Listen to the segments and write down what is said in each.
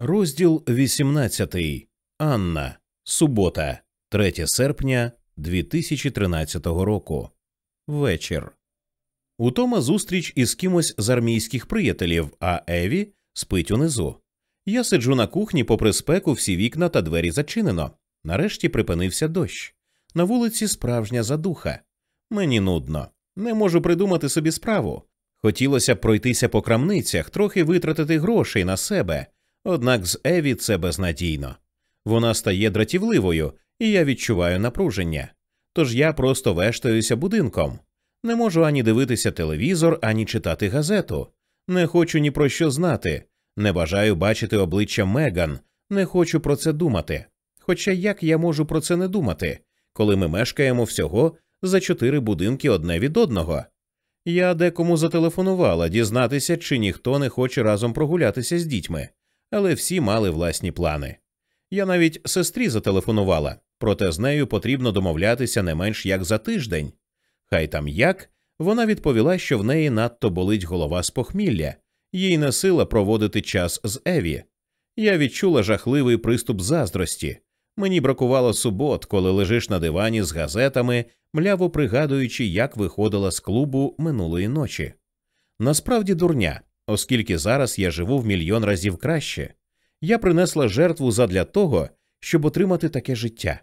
Розділ 18. Анна. Субота, 3 серпня 2013 року. Вечір. У Тома зустріч із кимось з армійських приятелів, а Еві спить унизу. Я сиджу на кухні, попри спеку, всі вікна та двері зачинено. Нарешті припинився дощ. На вулиці справжня задуха. Мені нудно. Не можу придумати собі справу. Хотілося пройтися по крамницях, трохи витратити грошей на себе. Однак з Еві це безнадійно. Вона стає дратівливою, і я відчуваю напруження. Тож я просто вештаюся будинком. Не можу ані дивитися телевізор, ані читати газету. Не хочу ні про що знати. Не бажаю бачити обличчя Меган, не хочу про це думати. Хоча як я можу про це не думати, коли ми мешкаємо всього за чотири будинки одне від одного? Я декому зателефонувала дізнатися, чи ніхто не хоче разом прогулятися з дітьми але всі мали власні плани. Я навіть сестрі зателефонувала, проте з нею потрібно домовлятися не менш як за тиждень. Хай там як, вона відповіла, що в неї надто болить голова з похмілля, їй не сила проводити час з Еві. Я відчула жахливий приступ заздрості. Мені бракувало субот, коли лежиш на дивані з газетами, мляво пригадуючи, як виходила з клубу минулої ночі. Насправді дурня, оскільки зараз я живу в мільйон разів краще. Я принесла жертву задля того, щоб отримати таке життя,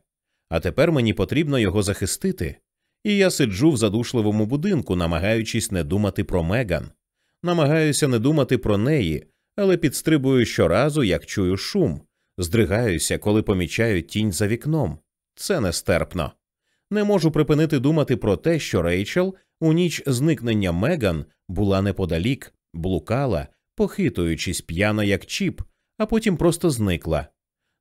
а тепер мені потрібно його захистити. І я сиджу в задушливому будинку, намагаючись не думати про Меган, намагаюся не думати про неї, але підстрибую щоразу, як чую шум, здригаюся, коли помічаю тінь за вікном. Це нестерпно. Не можу припинити думати про те, що Рейчел у ніч зникнення Меган була неподалік, блукала, похитуючись п'яна, як чіп, а потім просто зникла.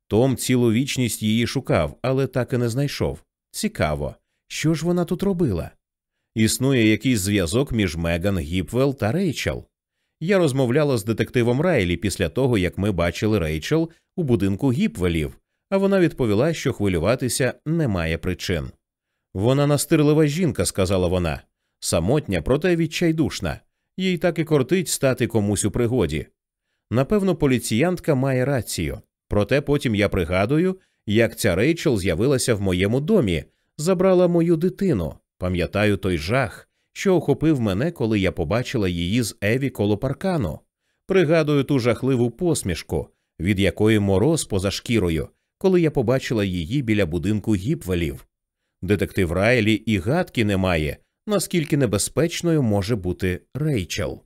Том цілу вічність її шукав, але так і не знайшов. Цікаво, що ж вона тут робила? Існує якийсь зв'язок між Меган Гіпвелл та Рейчел. Я розмовляла з детективом Райлі після того, як ми бачили Рейчел у будинку Гіпвелів, а вона відповіла, що хвилюватися немає причин. Вона настирлива жінка, сказала вона, самотня, проте відчайдушна їй так і кортить стати комусь у пригоді. Напевно, поліціянтка має рацію, проте потім я пригадую, як ця Рейчел з'явилася в моєму домі, забрала мою дитину. Пам'ятаю той жах, що охопив мене, коли я побачила її з Еві коло паркану. Пригадую ту жахливу посмішку, від якої мороз поза шкірою, коли я побачила її біля будинку гіпвелів. Детектив Райлі і гадки немає, наскільки небезпечною може бути Рейчел.